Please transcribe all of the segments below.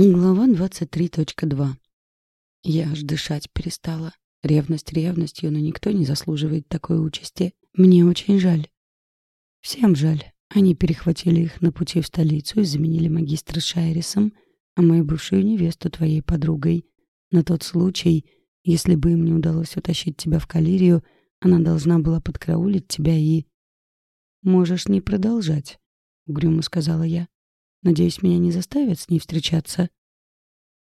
Глава 23.2. Я аж дышать перестала. Ревность ревностью, но никто не заслуживает такой участи. Мне очень жаль. Всем жаль. Они перехватили их на пути в столицу и заменили магистра Шайрисом, а мою бывшую невесту твоей подругой. На тот случай, если бы им не удалось утащить тебя в Калирию, она должна была подкраулить тебя и... «Можешь не продолжать», — угрюмо сказала я. Надеюсь, меня не заставят с ней встречаться.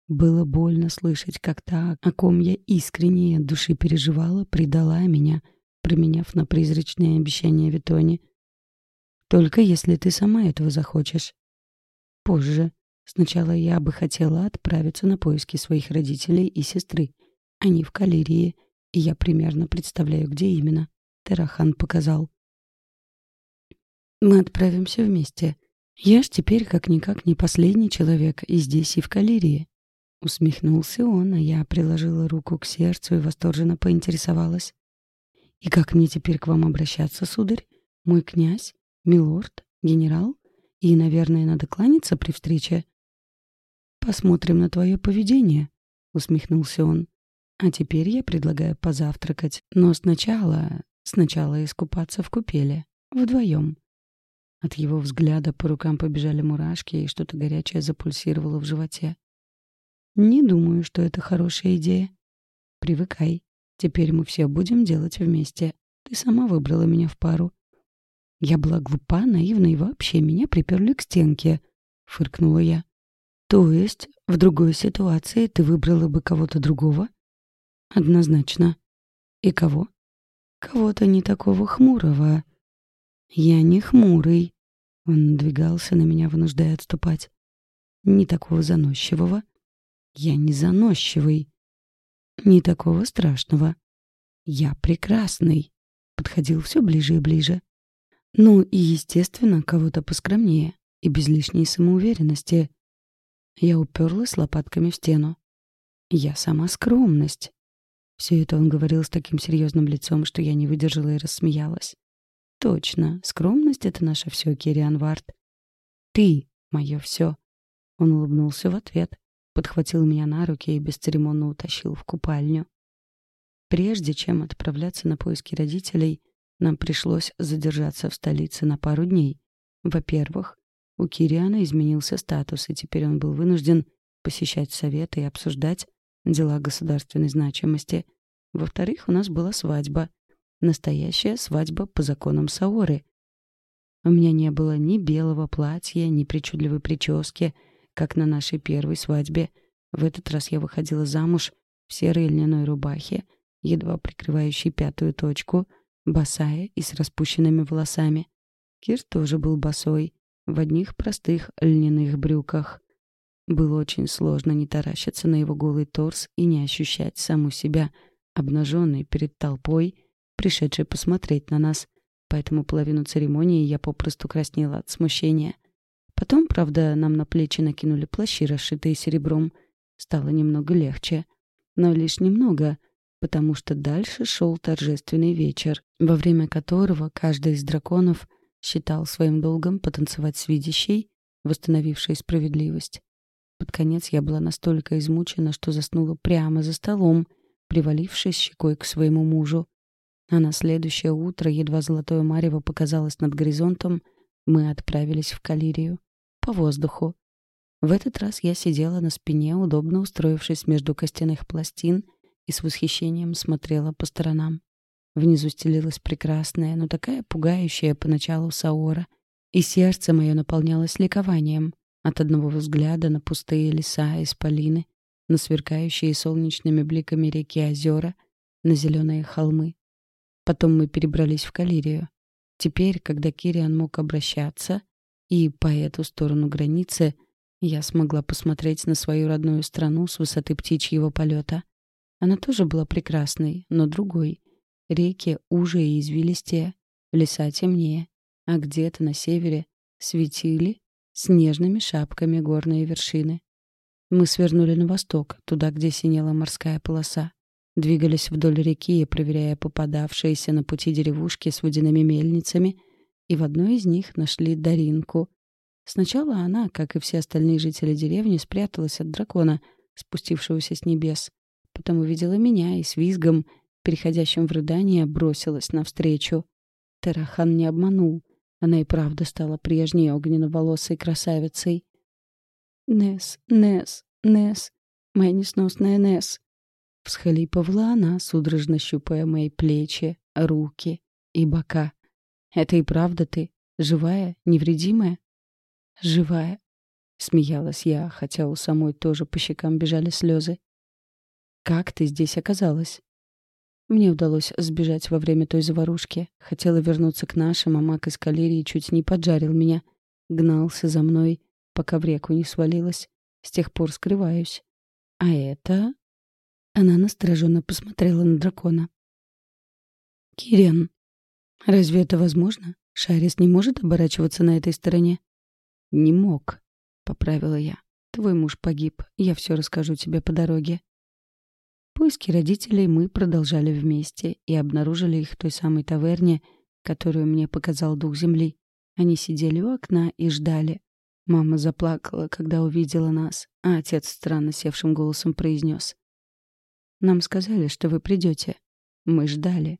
Было больно слышать, как та, о ком я искренне от души переживала, предала меня, променяв на призрачные обещания Витони. Только если ты сама этого захочешь. Позже. Сначала я бы хотела отправиться на поиски своих родителей и сестры. Они в Калирии, и я примерно представляю, где именно. Терахан показал. Мы отправимся вместе — я ж теперь как-никак не последний человек и здесь, и в Калирии. Усмехнулся он, а я приложила руку к сердцу и восторженно поинтересовалась. «И как мне теперь к вам обращаться, сударь? Мой князь? Милорд? Генерал? И, наверное, надо кланяться при встрече?» «Посмотрим на твое поведение», — усмехнулся он. «А теперь я предлагаю позавтракать, но сначала... сначала искупаться в купеле. Вдвоем. От его взгляда по рукам побежали мурашки, и что-то горячее запульсировало в животе. «Не думаю, что это хорошая идея. Привыкай. Теперь мы все будем делать вместе. Ты сама выбрала меня в пару». «Я была глупа, наивна и вообще меня приперли к стенке», — фыркнула я. «То есть в другой ситуации ты выбрала бы кого-то другого?» «Однозначно. И кого?» «Кого-то не такого хмурого, «Я не хмурый». Он надвигался на меня, вынуждая отступать. «Не такого заносчивого». «Я не заносчивый». «Не такого страшного». «Я прекрасный». Подходил все ближе и ближе. Ну и, естественно, кого-то поскромнее и без лишней самоуверенности. Я уперлась лопатками в стену. Я сама скромность. Все это он говорил с таким серьезным лицом, что я не выдержала и рассмеялась. Точно, скромность — это наше все, Кириан Вард. Ты — мое все. Он улыбнулся в ответ, подхватил меня на руки и бесцеремонно утащил в купальню. Прежде чем отправляться на поиски родителей, нам пришлось задержаться в столице на пару дней. Во-первых, у Кириана изменился статус, и теперь он был вынужден посещать советы и обсуждать дела государственной значимости. Во-вторых, у нас была свадьба, Настоящая свадьба по законам Саоры. У меня не было ни белого платья, ни причудливой прически, как на нашей первой свадьбе. В этот раз я выходила замуж в серой льняной рубахе, едва прикрывающей пятую точку, босая и с распущенными волосами. Кир тоже был босой, в одних простых льняных брюках. Было очень сложно не таращиться на его голый торс и не ощущать саму себя, обнаженной перед толпой — пришедший посмотреть на нас, поэтому половину церемонии я попросту краснела от смущения. Потом, правда, нам на плечи накинули плащи, расшитые серебром. Стало немного легче. Но лишь немного, потому что дальше шел торжественный вечер, во время которого каждый из драконов считал своим долгом потанцевать с видящей, восстановившей справедливость. Под конец я была настолько измучена, что заснула прямо за столом, привалившись щекой к своему мужу. А на следующее утро, едва золотое марево показалось над горизонтом, мы отправились в Калирию. По воздуху. В этот раз я сидела на спине, удобно устроившись между костяных пластин, и с восхищением смотрела по сторонам. Внизу стелилась прекрасная, но такая пугающая поначалу Саора, и сердце мое наполнялось ликованием от одного взгляда на пустые леса и исполины, на сверкающие солнечными бликами реки озера, на зеленые холмы. Потом мы перебрались в Калирию. Теперь, когда Кириан мог обращаться, и по эту сторону границы, я смогла посмотреть на свою родную страну с высоты птичьего полета. Она тоже была прекрасной, но другой. Реки уже и извилистее, леса темнее, а где-то на севере светили снежными шапками горные вершины. Мы свернули на восток, туда, где синела морская полоса. Двигались вдоль реки, проверяя попадавшиеся на пути деревушки с водяными мельницами, и в одной из них нашли Даринку. Сначала она, как и все остальные жители деревни, спряталась от дракона, спустившегося с небес. Потом увидела меня и с визгом, переходящим в рыдание, бросилась навстречу. Тарахан не обманул. Она и правда стала прежней огненно-волосой красавицей. «Несс, Несс, Несс, моя несносная Несс!» Всхлипывала она, судорожно щупая мои плечи, руки и бока. «Это и правда ты? Живая? Невредимая?» «Живая», — смеялась я, хотя у самой тоже по щекам бежали слезы. «Как ты здесь оказалась?» Мне удалось сбежать во время той заварушки. Хотела вернуться к нашим, а маг из калерии чуть не поджарил меня. Гнался за мной, пока в реку не свалилась. С тех пор скрываюсь. А это... Она настороженно посмотрела на дракона. «Кириан, разве это возможно? Шарис не может оборачиваться на этой стороне?» «Не мог», — поправила я. «Твой муж погиб. Я все расскажу тебе по дороге». Поиски родителей мы продолжали вместе и обнаружили их в той самой таверне, которую мне показал дух земли. Они сидели у окна и ждали. Мама заплакала, когда увидела нас, а отец странно севшим голосом произнес. «Нам сказали, что вы придете. Мы ждали.